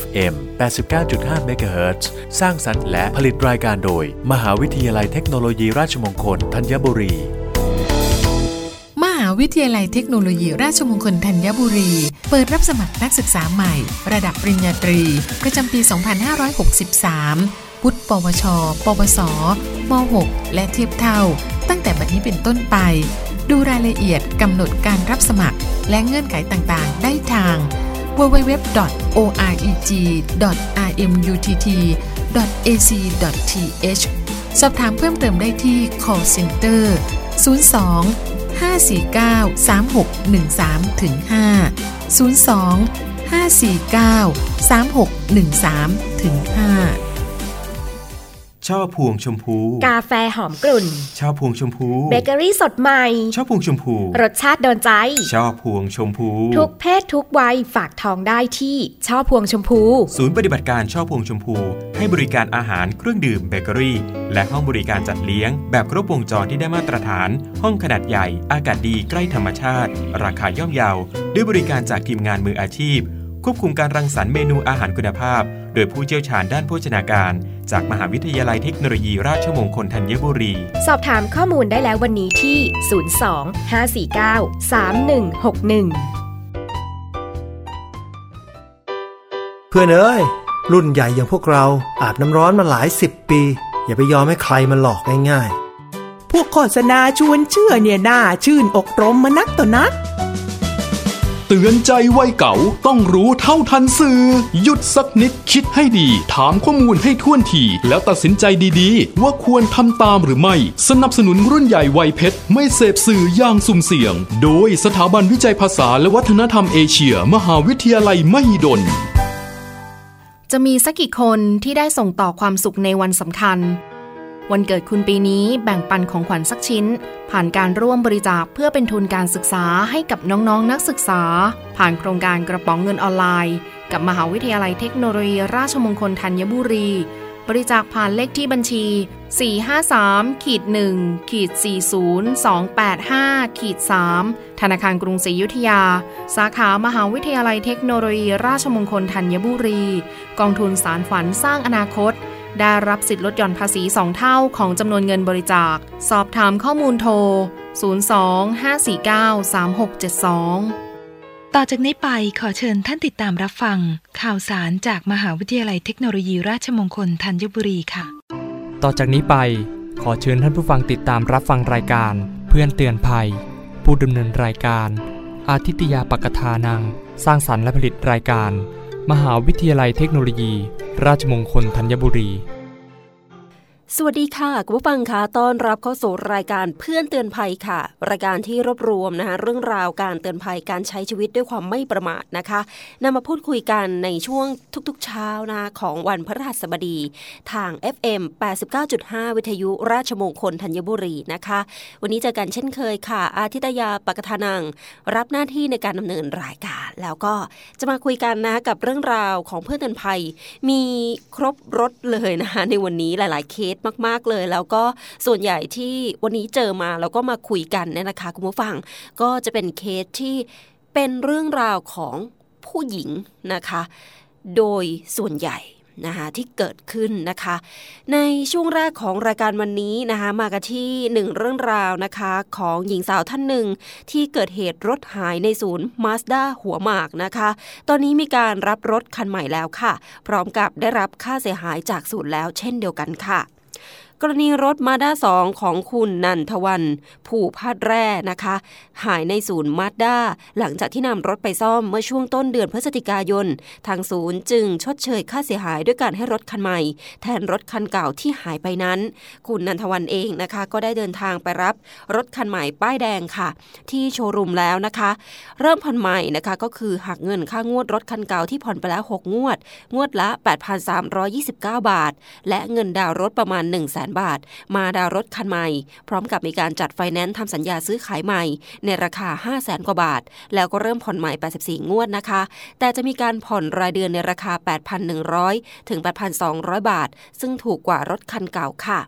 FM 89.5 MHz สร้างสรรค์และผลิตรายการโดย มหาวิทยาลัยเทคโนโลยีราชมงคลธัญบุรี มหาวิทยาลัยเทคโนโลยีราชมงคลธัญบุรี เปิดรับสมัครนักศึกษาใหม่ ระดับปริญญาตรี ประจำปี 2563วุฒิปวช ปวส ม .6 และเทียบเท่า ตั้งแต่บัดนี้เป็นต้นไป ดูรายละเอียดกำหนดการรับสมัคร และเงื่อนไขต่างๆ ได้ทาง www.oreg.rmutt.ac.th สอบถามเพิ่มเติมได้ที่ call center 02 549 3613ถึง5 02 549 3613ถึง5 ช่อพวงชมพู กาแฟหอมกลุ่นช่อพวงชมพู เบเกอรี่สดใหม่ช่อพวงชมพู รสชาติโดนใจช่อพวงชมพู ทุกเพศทุกวัยฝากทองได้ที่ช่อพวงชมพู ศูนย์ปฏิบัติการช่อพวงชมพู ให้บริการอาหารเครื่องดื่มเบเกอรี่ และห้องบริการจัดเลี้ยง แบบครบวงจรที่ได้มาตรฐาน ห้องขนาดใหญ่ อากาศดีใกล้ธรรมชาติ ราคาย่อมเยา ด้วยบริการจากทีมงานมืออาชีพ ควบคุมการรังสรรค์เมนูอาหารคุณภาพ โดยผู้เชี่ยวชาญด้านโภชนาการ จากมหาวิทยาลัยเทคโนโลยีราชมงคลธัญบุรี สอบถามข้อมูลได้แล้ววันนี้ที่ 02 549 3161 เพื่อนเอ้ย รุ่นใหญ่อย่างพวกเราอาบน้ำร้อนมาหลายสิบปี อย่าไปยอมให้ใครมาหลอกง่ายพวกโฆษณาชวนเชื่อเนี่ยน่าชื่นอกรมมานักต่อนัก เตือนใจวัยเก่าต้องรู้เท่าทันสื่อ หยุดสักนิดคิดให้ดี ถามข้อมูลให้ท่วนทีแล้วตัดสินใจดีๆ ว่าควรทำตามหรือไม่ สนับสนุนรุ่นใหญ่วัยเพชร ไม่เสพสื่ออย่างสุ่มเสี่ยง โดยสถาบันวิจัยภาษาและวัฒนธรรมเอเชีย มหาวิทยาลัยมหิดล จะมีสักกี่คนที่ได้ส่งต่อความสุขในวันสำคัญ วันเกิดคุณปีนี้แบ่งปันของขวัญสักชิ้น ผ่านการร่วมบริจาคเพื่อเป็นทุนการศึกษาให้กับน้องๆนนักศึกษา ผ่านโครงการกระป๋องเงินออนไลน์ กับมหาวิทยาลัยเทคโนโลยีราชมงคลธัญบุรี บริจาคผ่านเลขที่บัญชี 453ขีด1ขีด40285ขีด3ธนาคารกรุงศรีอยุธยา สาขามหาวิทยาลัยเทคโนโลยีราชมงคลธัญบุรี กองทุนสารฝันสร้างอนาคต ได้รับสิทธิลดหย่อนภาษี 2 เท่าของจำนวนเงินบริจาค สอบถามข้อมูลโทร 02-549-3672 ต่อจากนี้ไปขอเชิญท่านติดตามรับฟัง ข่าวสารจากมหาวิทยาลัยเทคโนโลยีราชมงคลธัญบุรีค่ะ ต่อจากนี้ไปขอเชิญท่านผู้ฟังติดตามรับฟังรายการ เพื่อนเตือนภัย ผู้ดำเนินรายการ อาทิตยาปกทานัง สร้างสรรค์และผลิตรายการ มหาวิทยาลัยเทคโนโลยี ราชมงคลธัญบุรี สวัสดีค่ะ คุณผู้ฟังคะต้อนรับเข้าสู่รายการเพื่อนเตือนภัยค่ะ รายการที่รวบรวมนะคะเรื่องราวการเตือนภัยการใช้ชีวิตด้วยความไม่ประมาทนะคะนำมาพูดคุยกันในช่วงทุกๆเช้านะของวันพฤหัสบดี ทาง FM 89.5 วิทยุราชมงคลธัญบุรีนะคะ วันนี้เจอกันเช่นเคยค่ะ อาทิตยาปกทานัง รับหน้าที่ในการดำเนินรายการ แล้วก็จะมาคุยกันนะกับเรื่องราวของเพื่อนเตือนภัย มีครบรถเลยนะคะในวันนี้หลาย ๆเคสมาก ๆเลย แล้วก็ส่วนใหญ่ที่วันนี้เจอมาแล้วก็มาคุยกันเนี่ยนะคะคุณผู้ฟังก็จะเป็นเคสที่เป็นเรื่องราวของผู้หญิงนะคะ โดยส่วนใหญ่นะคะที่เกิดขึ้นนะคะ ในช่วงแรกของรายการวันนี้นะคะมากันที่หนึ่งเรื่องราวนะคะของหญิงสาวท่านหนึ่งที่เกิดเหตุรถหายในศูนย์มาสด้าหัวหมากนะคะ ตอนนี้มีการรับรถคันใหม่แล้วค่ะ พร้อมกับได้รับค่าเสียหายจากศูนย์แล้วเช่นเดียวกันค่ะ กรณีรถมาด้าสองของคุณนันทวันผูพาดแร่นะคะ หายในศูนย์มาด้าหลังจากที่นำรถไปซ่อมเมื่อช่วงต้นเดือนพฤศจิกายน ทางศูนย์จึงชดเชยค่าเสียหายด้วยการให้รถคันใหม่ แทนรถคันเก่าที่หายไปนั้น คุณนันทวันเองนะคะ ก็ได้เดินทางไปรับรถคันใหม่ป้ายแดงค่ะ ที่โชว์รูมแล้วนะคะ เริ่มผ่อนใหม่นะคะก็คือหักเงินค่างวดรถคันเก่าที่ผ่อนไปแล้ว 6 งวด งวดละ 8,329 บาท และเงินดาวน์รถประมาณ 1 0 0 0 0บาท มาดาวรถคันใหม่ พร้อมกับมีการจัดไฟแนนซ์ทำสัญญาซื้อขายใหม่ ในราคา 5 0 0แสนกว่าบาท แล้วก็เริ่มผ่อนใหม่ 84 งวดนะคะ แต่จะมีการผ่อนรายเดือนในราคา 8,100 ถึง 8,200 บาท ซึ่งถูกกว่ารถคันเก่าค่ะ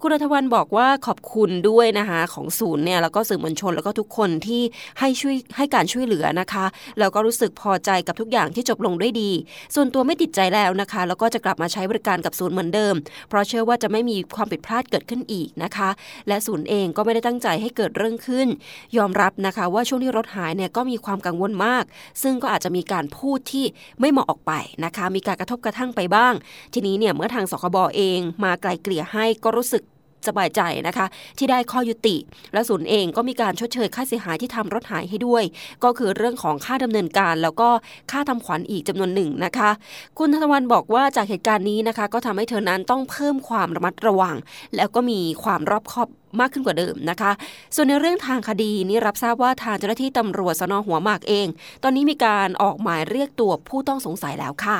คุณรัฐวันบอกว่าขอบคุณด้วยนะคะของศูนย์เนี่ยแล้วก็สื่อมวลชนแล้วก็ทุกคนที่ให้ช่วยให้การช่วยเหลือนะคะ แล้วก็รู้สึกพอใจกับทุกอย่างที่จบลงด้วยดี ส่วนตัวไม่ติดใจแล้วนะคะ แล้วก็จะกลับมาใช้บริการกับศูนย์เหมือนเดิม เพราะเชื่อว่าจะไม่มีความผิดพลาดเกิดขึ้นอีกนะคะ และศูนย์เองก็ไม่ได้ตั้งใจให้เกิดเรื่องขึ้น ยอมรับนะคะว่าช่วงที่รถหายเนี่ยก็มีความกังวลมาก ซึ่งก็อาจจะมีการพูดที่ไม่เหมาะออกไปนะคะ มีการกระทบกระทั่งไปบ้าง ทีนี้เนี่ยเมื่อทางสคบอเองมาไกลเกลี่ยให้ก็รู้สึก สบายใจนะคะ ที่ได้ข้อยุติ และศูนย์เองก็มีการชดเชยค่าเสียหายที่ทำรถหายให้ด้วย ก็คือเรื่องของค่าดำเนินการ แล้วก็ค่าทำขวัญอีกจำนวนหนึ่งนะคะ คุณธนวันบอกว่าจากเหตุการณ์นี้นะคะ ก็ทำให้เธอนั้นต้องเพิ่มความระมัดระวัง แล้วก็มีความรอบคอบมากขึ้นกว่าเดิมนะคะ ส่วนในเรื่องทางคดีนี้รับทราบว่าทางเจ้าหน้าที่ตำรวจสนหัวหมากเอง ตอนนี้มีการออกหมายเรียกตัวผู้ต้องสงสัยแล้วค่ะ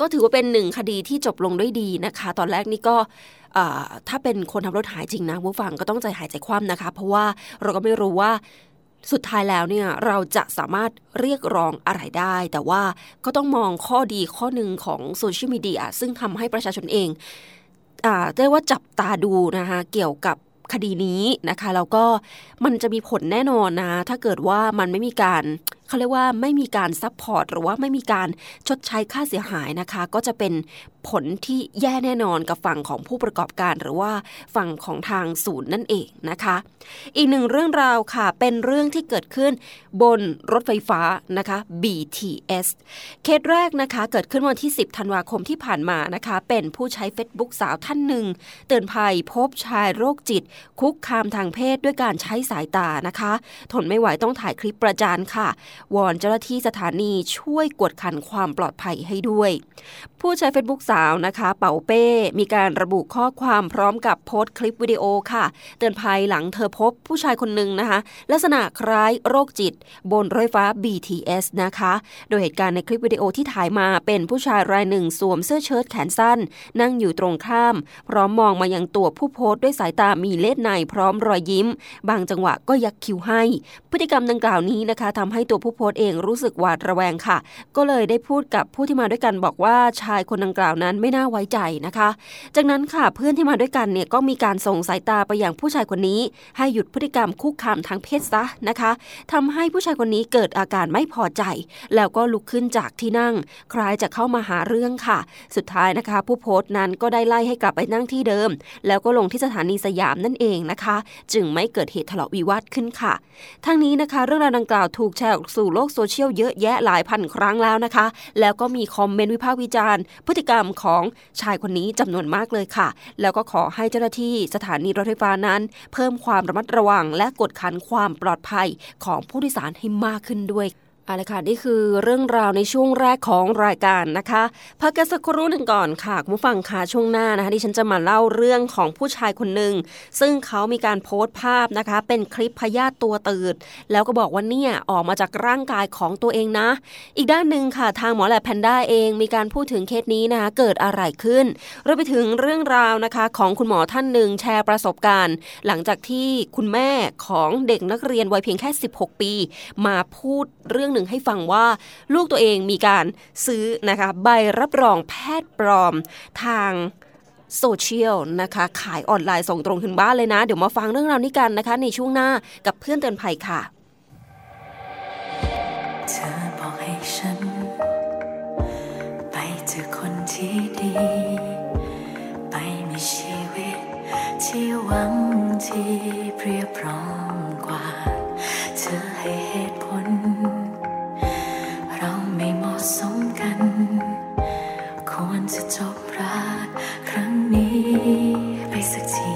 ก็ถือว่าเป็นหนึ่งคดีที่จบลงด้วยดีนะคะ ตอนแรกนี่ก็ ถ้าเป็นคนทำรถหายจริงนะผู้ฟังก็ต้องใจหายใจคว่ำนะคะ เพราะว่าเราก็ไม่รู้ว่าสุดท้ายแล้วเนี่ยเราจะสามารถเรียกร้องอะไรได้ แต่ว่าก็ต้องมองข้อดีข้อหนึ่งของโซเชียลมีเดียซึ่งทำให้ประชาชนเองได้ว่าจับตาดูนะคะเกี่ยวกับคดีนี้นะคะแล้วก็มันจะมีผลแน่นอนนะ ถ้าเกิดว่ามันไม่มีการ เขาเรียกว่าไม่มีการ support หรือว่าไม่มีการชดใช้ค่าเสียหายนะคะ ก็จะเป็นผลที่แย่แน่นอนกับฝั่งของผู้ประกอบการหรือว่าฝั่งของทางศูนย์นั่นเองนะคะ อีกหนึ่งเรื่องราวค่ะ เป็นเรื่องที่เกิดขึ้นบนรถไฟฟ้านะคะ BTS เคสแรกนะคะเกิดขึ้นวันที่ 10 ธันวาคมที่ผ่านมานะคะ เป็นผู้ใช้ Facebook สาวท่านหนึ่งเตือนภัยพบชายโรคจิต คุกคามทางเพศด้วยการใช้สายตานะคะ ทนไม่ไหวต้องถ่ายคลิปประจานค่ะวอนเจ้าหน้าที่สถานีช่วยกวดขันความปลอดภัยให้ด้วย ผู้ใช้ Facebook สาวนะคะ เป๋าเป้ มีการระบุข้อความพร้อมกับโพสต์คลิปวิดีโอค่ะ เตือนภัยหลังเธอพบผู้ชายคนหนึ่งนะคะ ลักษณะคล้ายโรคจิต บนรถไฟฟ้า BTS นะคะ โดยเหตุการณ์ในคลิปวิดีโอที่ถ่ายมาเป็นผู้ชายรายหนึ่งสวมเสื้อเชิ้ตแขนสั้น นั่งอยู่ตรงข้าม พร้อมมองมายังตัวผู้โพสต์ด้วยสายตามีเล็ดในพร้อมรอยยิ้ม บางจังหวะก็ยักคิ้วให้ พฤติกรรมดังกล่าวนี้นะคะทำให้ตัวผู้โพสต์เองรู้สึกหวาดระแวงค่ะ ก็เลยได้พูดกับผู้ที่มาด้วยกันบอกว่าชายคนดังกล่าวนั้นไม่น่าไว้ใจนะคะ จากนั้นค่ะเพื่อนที่มาด้วยกันเนี่ยก็มีการส่งสายตาไปยังผู้ชายคนนี้ ให้หยุดพฤติกรรมคุกคามทางเพศซะนะคะทำให้ผู้ชายคนนี้เกิดอาการไม่พอใจ แล้วก็ลุกขึ้นจากที่นั่ง คล้ายจะเข้ามาหาเรื่องค่ะ สุดท้ายนะคะ ผู้โพสต์นั้นก็ได้ไล่ให้กลับไปนั่งที่เดิม แล้วก็ลงที่สถานีสยามนั่นเองนะคะ จึงไม่เกิดเหตุทะเลาะวิวาทขึ้นค่ะ ทั้งนี้นะคะ เรื่องราวดังกล่าวถูกแชร์ออกสู่โลกโซเชียลเยอะแยะหลายพันครั้งแล้วนะคะ แล้วก็มีคอมเมนต์วิพากษ์วิจารณ์ พฤติกรรมของชายคนนี้จำนวนมากเลยค่ะ แล้วก็ขอให้เจ้าหน้าที่สถานีรถไฟฟ้านั้น เพิ่มความระมัดระวังและกดขันความปลอดภัยของผู้โดยสารให้มากขึ้นด้วย เอาละค่ะนี่คือเรื่องราวในช่วงแรกของรายการนะคะพักกันสักครู่หนึ่งก่อนค่ะคุณผู้ฟังค่ะช่วงหน้านะคะที่ฉันจะมาเล่าเรื่องของผู้ชายคนหนึ่งซึ่งเขามีการโพสต์ภาพนะคะ เป็นคลิปพยาธิตัวตืด แล้วก็บอกว่าเนี่ยออกมาจากร่างกายของตัวเองนะ อีกด้านหนึ่งค่ะ ทางหมอแหลบแพนด้าเองมีการพูดถึงเคสนี้นะคะเกิดอะไรขึ้นเราไปถึงเรื่องราวนะคะ ของคุณหมอท่านหนึ่งแชร์ประสบการณ์ หลังจากที่คุณแม่ของเด็กนักเรียนวัยเพียงแค่ 16 ปี มาพูดเรื่องหนึ่งให้ฟังว่าลูกตัวเองมีการซื้อนะคะใบรับรองแพทย์ปลอมทางโซเชียลนะคะขายออนไลน์ส่งตรงถึงบ้านเลยนะ เดี๋ยวมาฟังเรื่องราวนี้กันนะคะ ในช่วงหน้ากับเพื่อนเตือนภัยค่ะเธอบอกให้ฉัน ไปเจอคนที่ดี ไปมีชีวิตที่หวังที่เพียบพร้อม จะจบรักครั้งนี้ไปสักที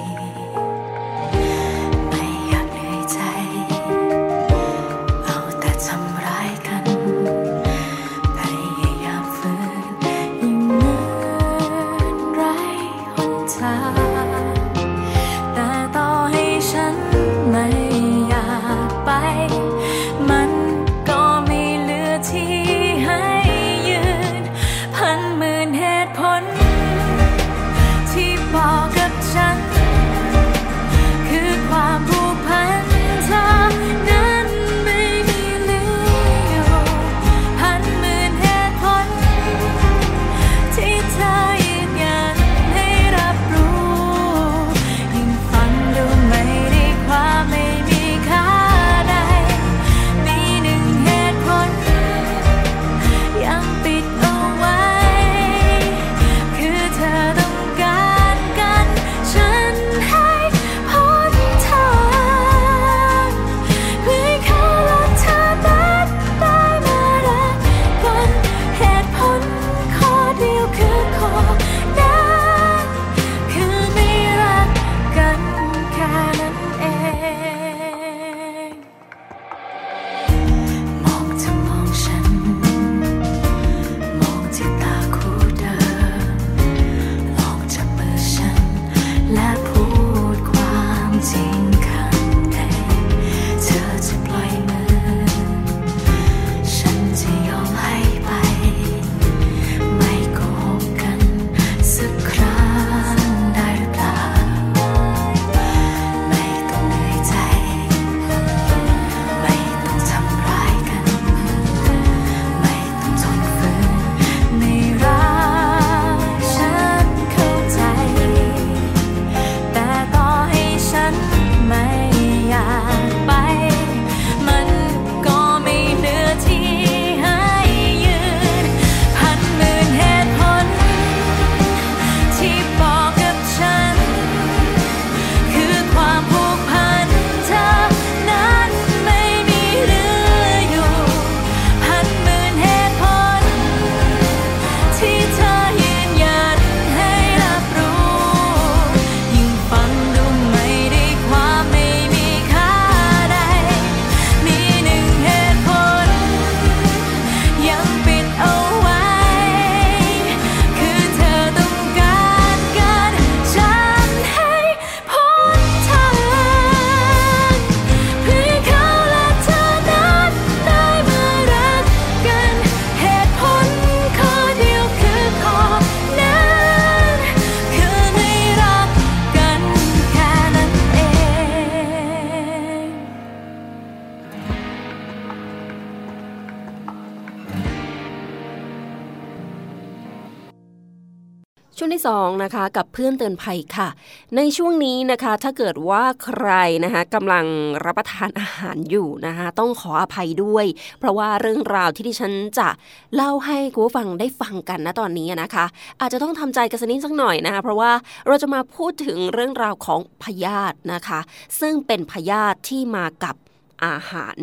ที่ 2 นะคะ กับเพื่อนเตือนภัยค่ะ ในช่วงนี้นะคะถ้าเกิดว่าใครนะคะกำลังรับประทานอาหารอยู่นะคะต้องขออภัยด้วย เพราะว่าเรื่องราวที่ดิฉันจะเล่าให้คุณผู้ฟังได้ฟังกันนะตอนนี้นะคะ อาจจะต้องทำใจกันสักนิดสักหน่อยนะคะเพราะว่าเราจะมาพูดถึงเรื่องราวของพยาธินะคะ ซึ่งเป็นพยาธิที่มากับ อาหาร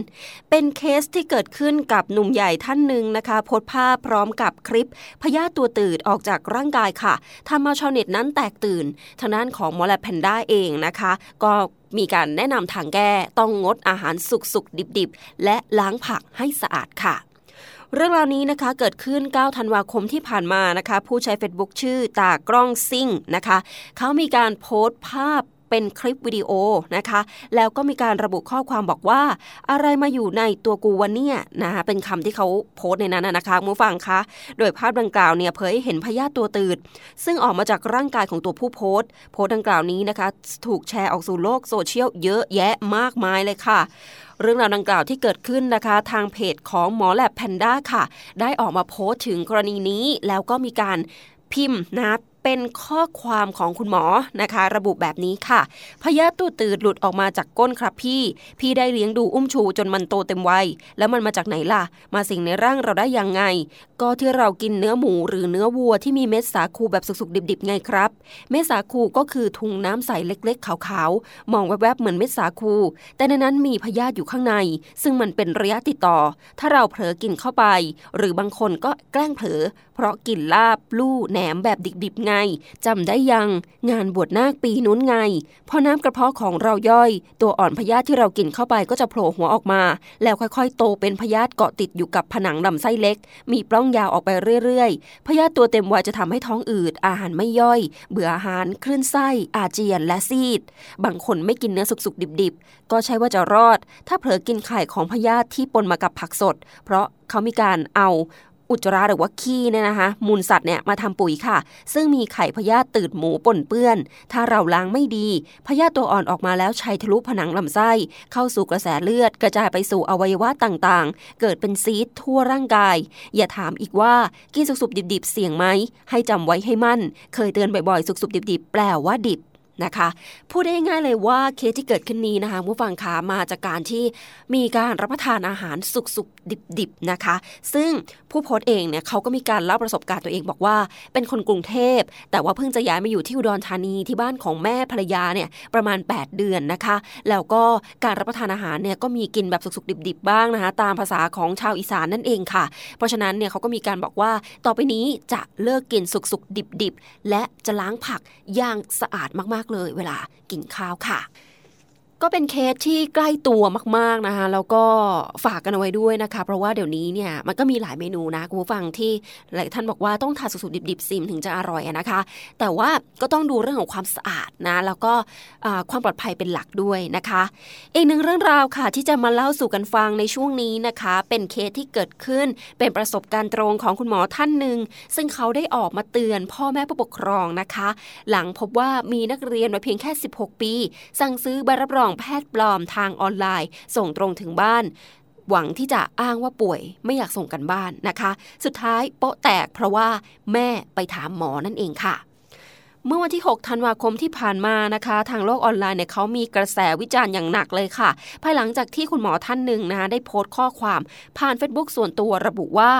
เป็นเคสที่เกิดขึ้นกับหนุ่มใหญ่ท่านหนึ่งนะคะโพสภาพพร้อมกับคลิปพยาธิตัวตื่นออกจากร่างกายค่ะทำมาชาวเน็ตนั้นแตกตื่น ทางด้านของมอลแลแพนด้าเองนะคะ ก็มีการแนะนำทางแก้ต้องงดอาหารสุกๆ ดิบๆ และล้างผักให้สะอาดค่ะเรื่องราวนี้นะคะเกิดขึ้น 9 ธันวาคมที่ผ่านมานะคะ ผู้ใช้ Facebook ชื่อตากล้องซิ่งนะคะ เขามีการโพสต์ภาพ เป็นคลิปวิดีโอนะคะ แล้วก็มีการระบุข้อความบอกว่า อะไรมาอยู่ในตัวกูวันเนี่ยนะคะเป็นคำที่เขาโพสต์ในนั้นนะคะมูฟังคะ โดยภาพดังกล่าวเนี่ยเผยเห็นพยาธิตัวตืด ซึ่งออกมาจากร่างกายของตัวผู้โพสต์ โพสต์ดังกล่าวนี้นะคะ ถูกแชร์ออกสู่โลกโซเชียลเยอะแยะมากมายเลยค่ะเรื่องราวดังกล่าวที่เกิดขึ้นนะคะ ทางเพจของหมอแลบแพนด้าค่ะ ได้ออกมาโพสต์ถึงกรณีนี้ แล้วก็มีการพิมพ์นะ เป็นข้อความของคุณหมอนะคะ ระบุแบบนี้ค่ะพยาธิตัวตืดหลุดออกมาจากก้นครับพี่ พี่ได้เลี้ยงดูอุ้มชูจนมันโตเต็มวัยแล้วมันมาจากไหนล่ะ มาสิงในร่างเราได้ยังไง ก็ที่เรากินเนื้อหมูหรือเนื้อวัวที่มีเม็ดสาคูแบบสุกๆดิบๆไงครับ เม็ดสาคูก็คือถุงน้ำใสเล็กๆ ขาวๆมองแวบๆเหมือนเม็ดสาคู แต่ในนั้นมีพยาธิอยู่ข้างใน ซึ่งมันเป็นระยะติดต่อ ถ้าเราเผลอกินเข้าไป หรือบางคนก็แกล้งเผลอเพราะกินลาบลู่แหนมแบบดิบๆไงจำได้ยัง งานบวชนาคปีนู้นไง พอน้ำกระเพาะของเราย่อย ตัวอ่อนพยาธิที่เรากินเข้าไปก็จะโผล่หัวออกมา แล้วค่อยๆ โตเป็นพยาธิเกาะติดอยู่กับผนังลำไส้เล็ก มีปล้องยาวออกไปเรื่อยๆ พยาธิตัวเต็มวัยจะทำให้ท้องอืด อาหารไม่ย่อย เบื่ออาหารคลื่นไส้ อาเจียนและซีด บางคนไม่กินเนื้อสุกๆดิบๆ ก็ใช่ว่าจะรอด ถ้าเผลอกินไข่ของพยาธิที่ปนมากับผักสด เพราะเขามีการเอา อุจจาระหรือว่าขี้เนี่ยนะคะ มูลสัตว์เนี่ยมาทำปุ๋ยค่ะ ซึ่งมีไข่พยาธิตืดหมูปนเปื้อน ถ้าเราล้างไม่ดีพยาธิตัวอ่อนออกมาแล้วชัยทะลุผนังลำไส้ เข้าสู่กระแสเลือด กระจายไปสู่อวัยวะต่างๆ เกิดเป็นซีดทั่วร่างกาย อย่าถามอีกว่ากินสุกๆดิบๆเสี่ยงไหมให้จำไว้ให้มั่น เคยเตือนบ่อยๆ สุกๆดิบๆแปลว่าดิบนะคะพูดได้ง่ายเลยว่าเคสที่เกิดขึ้นนี้นะคะผู้ฟังคะมาจากการที่มีการรับประทานอาหารสุกๆดิบๆนะคะ ซึ่งผู้โพสต์เองเนี่ยเขาก็มีการเล่าประสบการณ์ตัวเองบอกว่า เป็นคนกรุงเทพ แต่ว่าเพิ่งจะย้ายมาอยู่ที่อุดรธานีที่บ้านของแม่ภรรยาเนี่ยประมาณ 8 เดือนนะคะ แล้วก็การรับประทานอาหารเนี่ยก็มีกินแบบสุกๆดิบๆบ้างนะคะ ตามภาษาของชาวอีสานนั่นเองค่ะ เพราะฉะนั้นเนี่ยเขาก็มีการบอกว่าต่อไปนี้จะเลิกกินสุกๆดิบๆและจะล้างผักอย่างสะอาดมากๆเลย เวลากินข้าวค่ะ ก็เป็นเคสที่ใกล้ตัวมากๆนะคะแล้วก็ฝากกันเอาไว้ด้วยนะคะ เพราะว่าเดี๋ยวนี้เนี่ยมันก็มีหลายเมนูนะคุณผู้ฟังที่หลายท่านบอกว่าต้องทานสุกๆดิบๆซิมถึงจะอร่อยนะคะ แต่ว่าก็ต้องดูเรื่องของความสะอาดนะแล้วก็ความปลอดภัยเป็นหลักด้วยนะคะอีกหนึ่งเรื่องราวค่ะ ที่จะมาเล่าสู่กันฟังในช่วงนี้นะคะ เป็นเคสที่เกิดขึ้นเป็นประสบการณ์ตรงของคุณหมอท่านหนึ่งซึ่งเขาได้ออกมาเตือนพ่อแม่ผู้ปกครองนะคะ หลังพบว่ามีนักเรียนวัยเพียงแค่ 16 ปี สั่งซื้อใบรับรองแพทย์ปลอมทางออนไลน์ ส่งตรงถึงบ้าน หวังที่จะอ้างว่าป่วยไม่อยากส่งกันบ้านนะคะ สุดท้ายโป๊ะแตกเพราะว่าแม่ไปถามหมอนั่นเองค่ะ เมื่อวันที่ 6 ธันวาคมที่ผ่านมานะคะ ทางโลกออนไลน์เนี่ยเขามีกระแสวิจารณ์อย่างหนักเลยค่ะ ภายหลังจากที่คุณหมอท่านหนึ่งนะคะได้โพสต์ข้อความ ผ่าน Facebook ส่วนตัวระบุว่า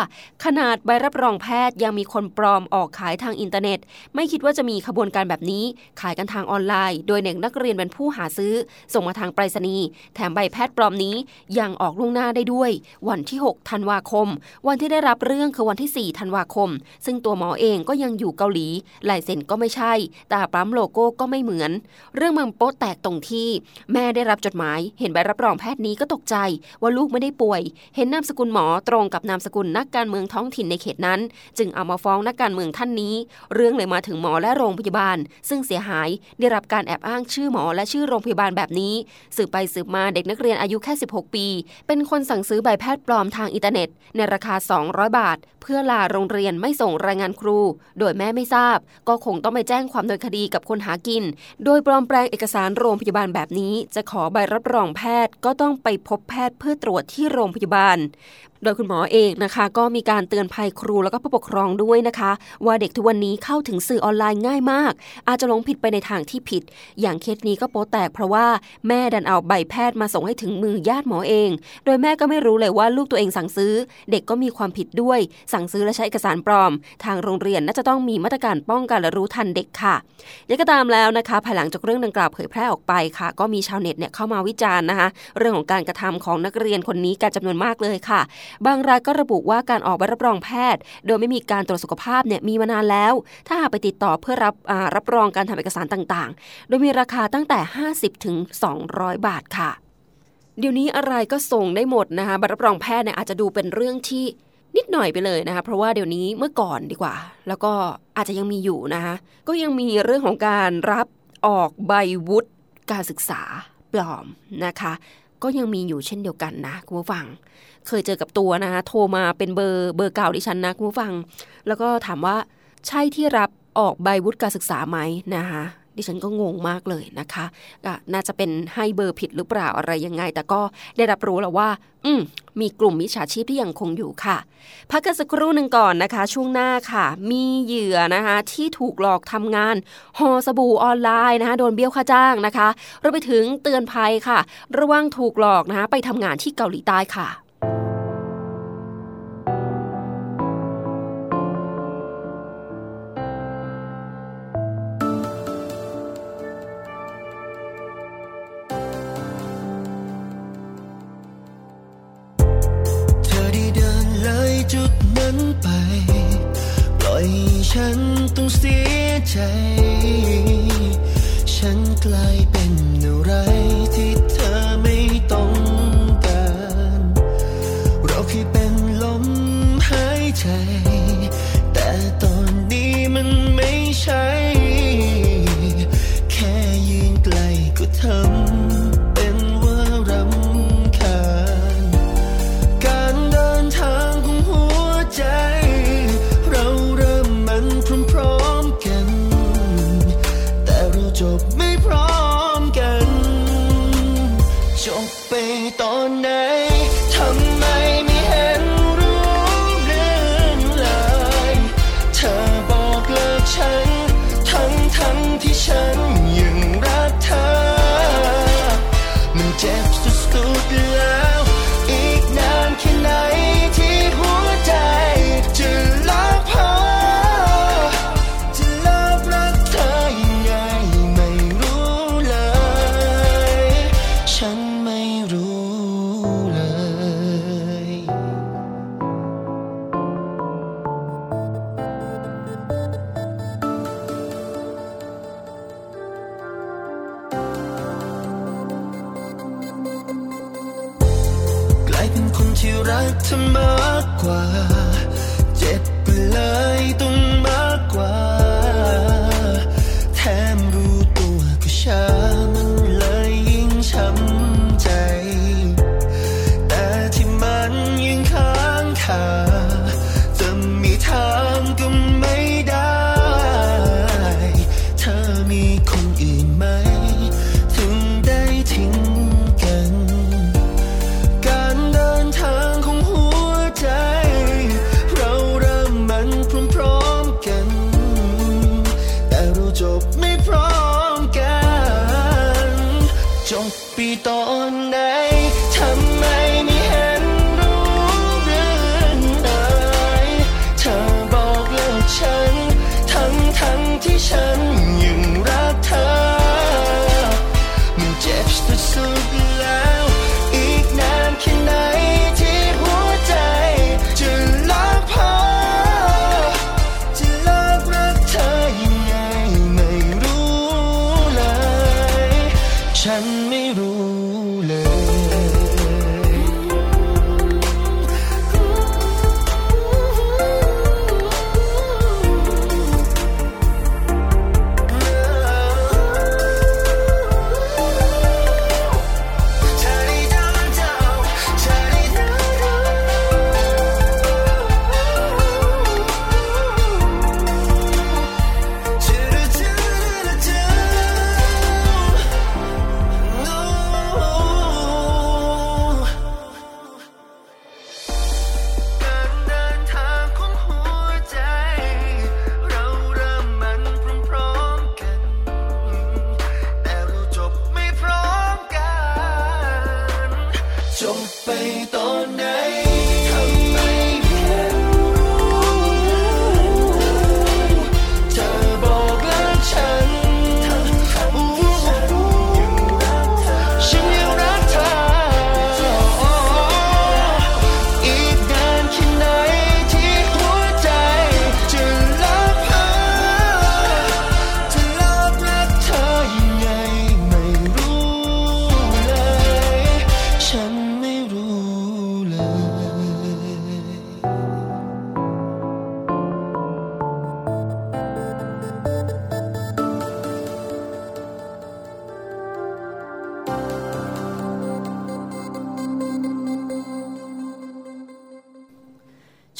ขนาดใบรับรองแพทย์ยังมีคนปลอมออกขายทางอินเทอร์เน็ต ไม่คิดว่าจะมีขบวนการแบบนี้ ขายกันทางออนไลน์ โดยเด็กนักเรียนเป็นผู้หาซื้อ ส่งมาทางไปรษณีย์แถมใบแพทย์ปลอมนี้ยังออกล่วงหน้าได้ด้วย วันที่ 6 ธันวาคม วันที่ได้รับเรื่องคือวันที่ 4 ธันวาคม ซึ่งตัวหมอเองก็ยังอยู่เกาหลีลายเซ็นก็ไม่ใช่ตาปั๊มโลโก้ก็ไม่เหมือน เรื่องมันโป๊ะแตกตรงที่ แม่ได้รับจดหมาย เห็นใบรับรองแพทย์นี้ก็ตกใจ ว่าลูกไม่ได้ป่วย เห็นนามสกุลหมอตรงกับนามสกุลนักการเมืองท้องถิ่นในเขตนั้น จึงเอามาฟ้องนักการเมืองท่านนี้ เรื่องเลยมาถึงหมอและโรงพยาบาล ซึ่งเสียหายได้รับการแอบอ้างชื่อหมอและชื่อโรงพยาบาลแบบนี้ สืบไปสืบมาเด็กนักเรียนอายุแค่ 16 ปี เป็นคนสั่งซื้อใบแพทย์ปลอมทางอินเทอร์เน็ต ในราคา 200 บาท เพื่อลาโรงเรียนไม่ส่งรายงานครู โดยแม่ไม่ทราบ ก็คงต้องไปแจ้งงความโดยคดีกับคนหากิน โดยปลอมแปลงเอกสารโรงพยาบาลแบบนี้ จะขอใบรับรองแพทย์ก็ต้องไปพบแพทย์เพื่อตรวจที่โรงพยาบาล โดยคุณหมอเองนะคะ ก็มีการเตือนภัยครูแล้วก็ผู้ปกครองด้วยนะคะ ว่าเด็กทุกวันนี้เข้าถึงสื่อออนไลน์ง่ายมาก อาจจะหลงผิดไปในทางที่ผิด อย่างเคสนี้ก็โป๊แตกเพราะว่าแม่ดันเอาใบแพทย์มาส่งให้ถึงมือญาติหมอเอง โดยแม่ก็ไม่รู้เลยว่าลูกตัวเองสั่งซื้อ เด็กก็มีความผิดด้วย สั่งซื้อและใช้เอกสารปลอม ทางโรงเรียนน่าจะต้องมีมาตรการป้องกันและรู้ทันเด็กค่ะยังก็ตามแล้วนะคะ ภายหลังจากเรื่องดังกล่าวเผยแพร่ออกไปค่ะ ก็มีชาวเน็ตเนี่ยเข้ามาวิจารณ์นะคะ เรื่องของการกระทำของนักเรียนคนนี้การจำนวนมากเลยค่ะบางรายก็ระบุว่าการออกใบรับรองแพทย์ โดยไม่มีการตรวจสุขภาพเนี่ยมีมานานแล้ว ถ้าหากไปติดต่อเพื่อรับรับรองการทำเอกสารต่างๆ โดยมีราคาตั้งแต่ 50ถึง200 บาทค่ะ เดี๋ยวนี้อะไรก็ส่งได้หมดนะคะใบรับรองแพทย์เนี่ยอาจจะดูเป็นเรื่องที่นิดหน่อยไปเลยนะคะเพราะว่าเดี๋ยวนี้เมื่อก่อนดีกว่า แล้วก็อาจจะยังมีอยู่นะคะก็ยังมีเรื่องของการรับออกใบวุฒิการศึกษาปลอมนะคะ ก็ยังมีอยู่เช่นเดียวกันนะคุณผู้ฟัง เคยเจอกับตัวนะคะโทรมาเป็นเบอร์เบอร์เก่าดิฉันนะคุณผู้ฟัง แล้วก็ถามว่าใช่ที่รับออกใบวุฒิการศึกษาไหมนะคะดิฉันก็งงมากเลยนะคะะน่าจะเป็นให้เบอร์ผิดหรือเปล่าอะไรยังไง แต่ก็ได้รับรู้แล้วว่า อืมมีกลุ่มมิจฉาชีพที่ยังคงอยู่ค่ะ พักกันสักครู่หนึ่งก่อนนะคะ ช่วงหน้าค่ะ มีเหยื่อนะคะ ที่ถูกหลอกทำงานห่อสบู่ออนไลน์นะคะ โดนเบี้ยวค่าจ้างนะคะเราไปถึงเตือนภัยค่ะ ระวังถูกหลอกนะคะไปทำงานที่เกาหลีใต้ค่ะ ที่รักเธอมากกว่า เจ็บไปเลยต้องมากกว่า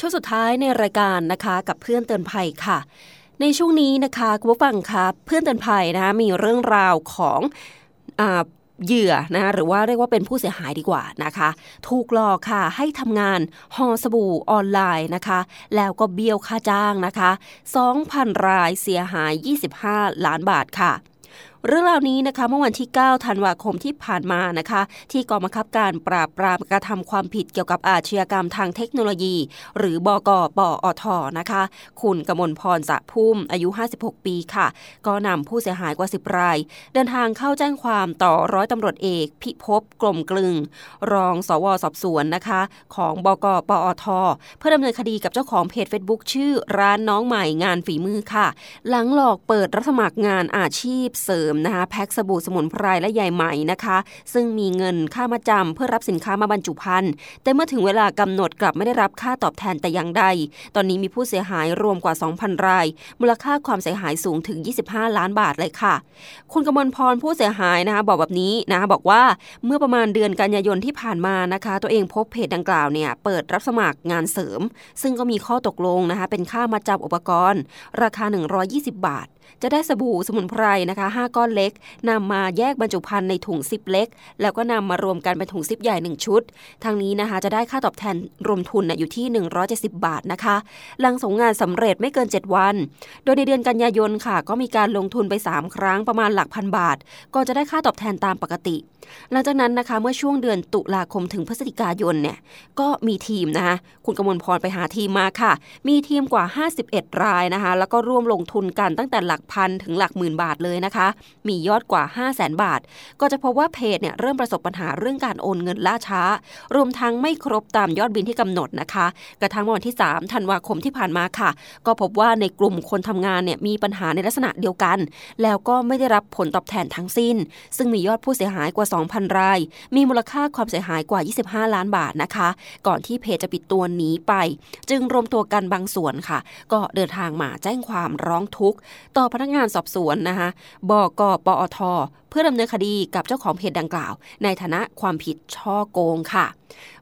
ช่วงสุดท้ายในรายการนะคะกับเพื่อนเตือนภัยค่ะ ในช่วงนี้นะคะคุณผู้ฟังคะเพื่อนเตือนภัยนะคะมีเรื่องราวของอเหยื่อนะคะหรือว่าเรียกว่าเป็นผู้เสียหายดีกว่านะคะ ถูกหลอกค่ะให้ทำงานหอสบู่ออนไลน์นะคะ แล้วก็เบี้ยวค่าจ้างนะคะ 2,000 รายเสียหาย 25 ล้านบาทค่ะ เรื่องราวนี้นะคะเมื่อวันที่ 9 ธันวาคมที่ผ่านมานะคะ ที่กองบังคับการปราบปรามกระทำความผิดเกี่ยวกับอาชญากรรมทางเทคโนโลยี หรือบกปอทนะคะ คุณกมลพรสะพุ่มอายุ 56 ปีค่ะ ก็นำผู้เสียหายกว่า 10 ราย เดินทางเข้าแจ้งความต่อร้อยตำรวจเอก พิภพกลมกลึง รองสวสอบสวนนะคะ ของบกปอทเพื่อดำเนินคดีกับเจ้าของเพจ Facebook ชื่อร้านน้องใหม่งานฝีมือค่ะ หลังหลอกเปิดรับสมัครงานอาชีพเสริมนะคะแพ็คสบู่สมุนไพรและใยไหมนะคะ ซึ่งมีเงินค่ามาจำเพื่อรับสินค้ามาบรรจุภัณฑ์แต่เมื่อถึงเวลากำหนดกลับไม่ได้รับค่าตอบแทนแต่อย่างใด ตอนนี้มีผู้เสียหายรวมกว่า 2,000 ราย มูลค่าความเสียหายสูงถึง 25 ล้านบาทเลยค่ะ คุณกมลพรผู้เสียหายนะคะบอกแบบนี้นะคะบอกว่าเมื่อประมาณเดือนกันยายนที่ผ่านมานะคะ ตัวเองพบเพจดังกล่าวเนี่ยเปิดรับสมัครงานเสริม ซึ่งก็มีข้อตกลงนะคะเป็นค่ามาจำอุปกรณ์ ราคา 120 บาท จะได้สบู่สมุนไพรนะคะ 5 ก้อนเล็กนำมาแยกบรรจุภัณฑ์ในถุงซิปเล็ก แล้วก็นำมารวมกันเป็นถุงซิปใหญ่ 1 ชุด ทางนี้นะคะ จะได้ค่าตอบแทนรวมทุนนะอยู่ที่ 170 บาทนะคะหลังส่งงานสำเร็จไม่เกิน 7 วัน โดยในเดือนกันยายนค่ะ ก็มีการลงทุนไป 3 ครั้งประมาณหลักพันบาท ก็จะได้ค่าตอบแทนตามปกติ หลังจากนั้นนะคะเมื่อช่วงเดือนตุลาคมถึงพฤศจิกายนเนี่ยก็มีทีมนะคะคุณกมลพรไปหาทีมมาค่ะ มีทีมกว่า 51 รายนะคะ แล้วก็ร่วมลงทุนกันตั้งแต่หลัักพันถึงหลักหมื่นบาทเลยนะคะ มียอดกว่า 5 0 0แสนบาท ก็จะพบว่าเพจเนี่ยเริ่มประสบปัญหาเรื่องการโอนเงินล่าช้า รวมทั้งไม่ครบตามยอดบินที่กำหนดนะคะ กระทั่งวันที่ 3 ธันวาคมที่ผ่านมาค่ะ ก็พบว่าในกลุ่มคนทำงานเนี่ยมีปัญหาในลักษณะเดียวกัน แล้วก็ไม่ได้รับผลตอบแทนทั้งสิ้น ซึ่งมียอดผู้เสียหายกว่า 2,000 ราย มีมูลค่าความเสียหายกว่า 25 ล้านบาทนะคะ ก่อนที่เพจจะปิดตัวหนีไป จึงรวมตัวกันบางส่วนค่ะ ก็เดินทางมาแจ้งความร้องทุกข์ต่อพนักงานสอบสวนนะคะบกปอท เพื่อดำเนินคดีกับเจ้าของเพจดังกล่าว ในฐานะความผิดช่อโกงค่ะ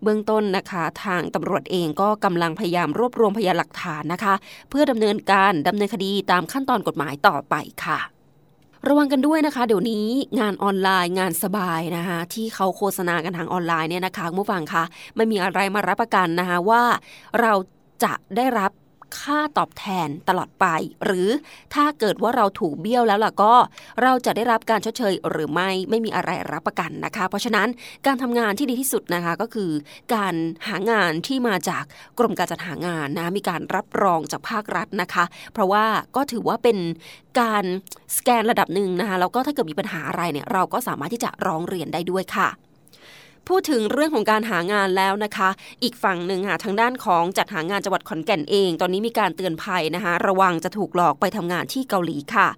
เบื้องต้นนะคะทางตำรวจเองก็กำลังพยายามรวบรวมพยานหลักฐานนะคะ เพื่อดำเนินการดำเนินคดีตามขั้นตอนกฎหมายต่อไปค่ะระวังกันด้วยนะคะ เดี๋ยวนี้งานออนไลน์งานสบายนะคะที่เขาโฆษณากันทางออนไลน์เนี่ยนะคะคุณผู้ฟังคะไม่มีอะไรมารับประกันนะคะว่าเราจะได้รับ ค่าตอบแทนตลอดไป หรือถ้าเกิดว่าเราถูกเบี้ยวแล้วล่ะก็เราจะได้รับการชดเชยหรือไม่ไม่มีอะไรรับประกันนะคะ เพราะฉะนั้นการทำงานที่ดีที่สุดนะคะก็คือ การหางานที่มาจากกรมการจัดหางานนะมีการรับรองจากภาครัฐนะคะ เพราะว่าก็ถือว่าเป็นการสแกนระดับหนึ่งนะคะแล้วก็ถ้าเกิดมีปัญหาอะไรเนี่ยเราก็สามารถที่จะร้องเรียนได้ด้วยค่ะ พูดถึงเรื่องของการหางานแล้วนะคะ อีกฝั่งหนึ่งค่ะทางด้านของจัดหางานจังหวัดขอนแก่นเอง ตอนนี้มีการเตือนภัยนะคะ ระวังจะถูกหลอกไปทำงานที่เกาหลีค่ะ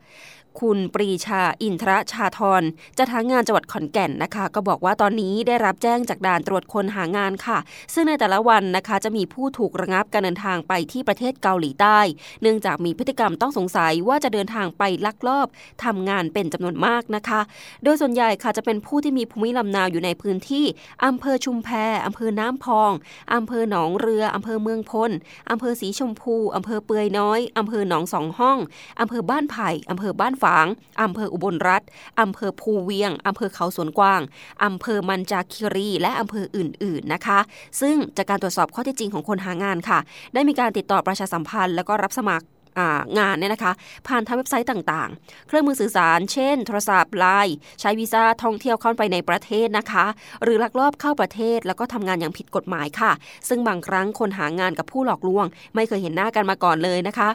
คุณปรีชาอินทรชาทรจะทางงานจังหวัดขอนแก่นนะคะ ก็บอกว่าตอนนี้ได้รับแจ้งจากด่านตรวจคนหางานค่ะ ซึ่งในแต่ละวันนะคะจะมีผู้ถูกระงับการเดินทางไปที่ประเทศเกาหลีใต้ เนื่องจากมีพฤติกรรมต้องสงสัยว่าจะเดินทางไปลักลอบทำงานเป็นจำนวนมากนะคะ โดยส่วนใหญ่ค่ะจะเป็นผู้ที่มีภูมิลำเนาอยู่ในพื้นที่อำเภอชุมแพอำเภอน้ำพองอำเภอหนองเรืออำเภอเมืองพลอำเภอสีชมพูอำเภอเปือยน้อยอำเภอหนองสองห้องอำเภอบ้านไผ่อำเภอบ้านฝางอำเภออุบลรัฐอำเภอภูเวียงอำเภอเขาสวนกวางอำเภอมันจาคิรี และอำเภออื่น ๆนะคะ ซึ่งจากการตรวจสอบข้อเท็จจริงของคนหางานค่ะ ได้มีการติดต่อประชาสัมพันธ์ แล้วก็รับสมัคร งานเนี่ยนะคะ ผ่านทางเว็บไซต์ต่างๆ เครื่องมือสื่อสาร เช่น โทรศัพท์ไลน์ใช้วีซ่าท่องเที่ยวเข้าไปในประเทศนะคะ หรือลักลอบเข้าประเทศแล้วก็ทำงานอย่างผิดกฎหมายค่ะ ซึ่งบางครั้งคนหางานกับผู้หลอกลวง ไม่เคยเห็นหน้ากันมาก่อนเลยนะคะ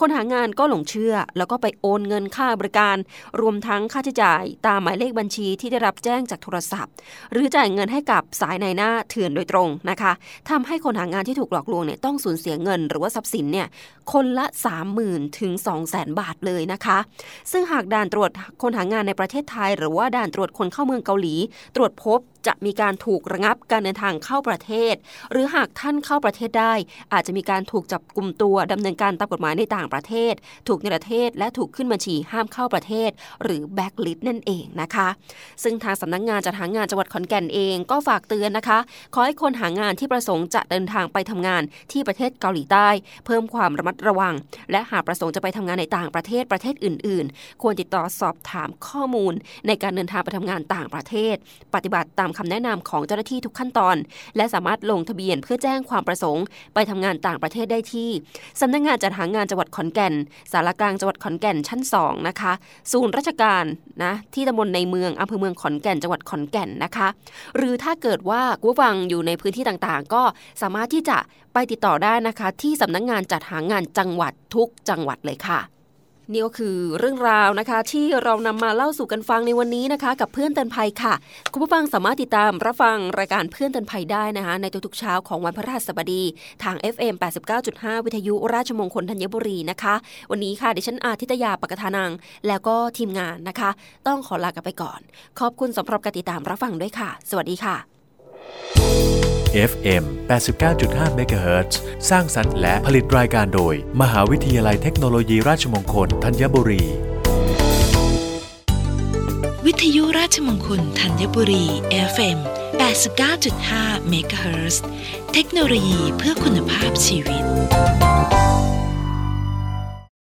คนหางานก็หลงเชื่อ แล้วก็ไปโอนเงินค่าบริการ รวมทั้งค่าใช้จ่าย ตามหมายเลขบัญชีที่ได้รับแจ้งจากโทรศัพท์ หรือจ่ายเงินให้กับสายในหน้าเถื่อนโดยตรงนะคะทำให้คนหางานที่ถูกหลอกลวงเนี่ยต้องสูญเสียเงิน หรือว่าทรัพย์สินเนี่ยคนละ30,000 ถึง 200,000 บาทเลยนะคะ ซึ่งหากด่านตรวจคนหางานในประเทศไทย หรือว่าด่านตรวจคนเข้าเมืองเกาหลี ตรวจพบ จะมีการถูกระงับการเดินทางเข้าประเทศ หรือหากท่านเข้าประเทศได้ อาจจะมีการถูกจับกลุ่มตัวดำเนินการตามกฎหมายในต่างประเทศ ถูกในประเทศและถูกขึ้นบัญชีห้ามเข้าประเทศ หรือแบ็กลิสต์นั่นเองนะคะ ซึ่งทางสำนักงานจัดหางานจังหวัดขอนแก่นเองก็ฝากเตือนนะคะ ขอให้คนหางานที่ประสงค์จะเดินทางไปทำงานที่ประเทศเกาหลีใต้ เพิ่มความระมัดระวัง และหากประสงค์จะไปทำงานในต่างประเทศประเทศอื่น ๆ ควรติดต่อสอบถามข้อมูล ในการเดินทางไปทำงานต่างประเทศ ปฏิบัติตามคำแนะนำของเจ้าหน้าที่ทุกขั้นตอน และสามารถลงทะเบียนเพื่อแจ้งความประสงค์ ไปทำงานต่างประเทศได้ที่สำนักงงานจัดหางานจังหวัดขอนแก่นสารกลางจังหวัดขอนแก่นชั้น 2 นะคะ ศูนย์ราชการนะที่ตำบลในเมืองอำเภอเมืองขอนแก่นจังหวัดขอนแก่นนะคะ หรือถ้าเกิดว่าผู้ฟังอยู่ในพื้นที่ต่างๆ ก็สามารถที่จะไปติดต่อได้นะคะ ที่สำนักงงานจัดหางานจังหวัดทุกจังหวัดเลยค่ะ นี่ก็คือเรื่องราวนะคะ ที่เรานำมาเล่าสู่กันฟังในวันนี้นะคะ กับเพื่อนเตือนภัยค่ะ คุณผู้ฟังสามารถติดตามรับฟังรายการเพื่อนเตือนภัยได้นะคะ ในทุกๆเช้าของวันพฤหัสบดี ทาง FM 89.5 วิทยุราชมงคลธัญบุรีนะคะ วันนี้ค่ะดิฉันอาทิตยาปกทานัง แล้วก็ทีมงานนะคะ ต้องขอลากันไปก่อน ขอบคุณสำหรับการติดตามรับฟังด้วยค่ะ สวัสดีค่ะ FM 89.5 MHz สร้างสรรค์และผลิตรายการโดย มหาวิทยาลัยเทคโนโลยีราชมงคลธัญบุรี วิทยุราชมงคลธัญบุรี FM 89.5 MHz เทคโนโลยีเพื่อคุณภาพชีวิต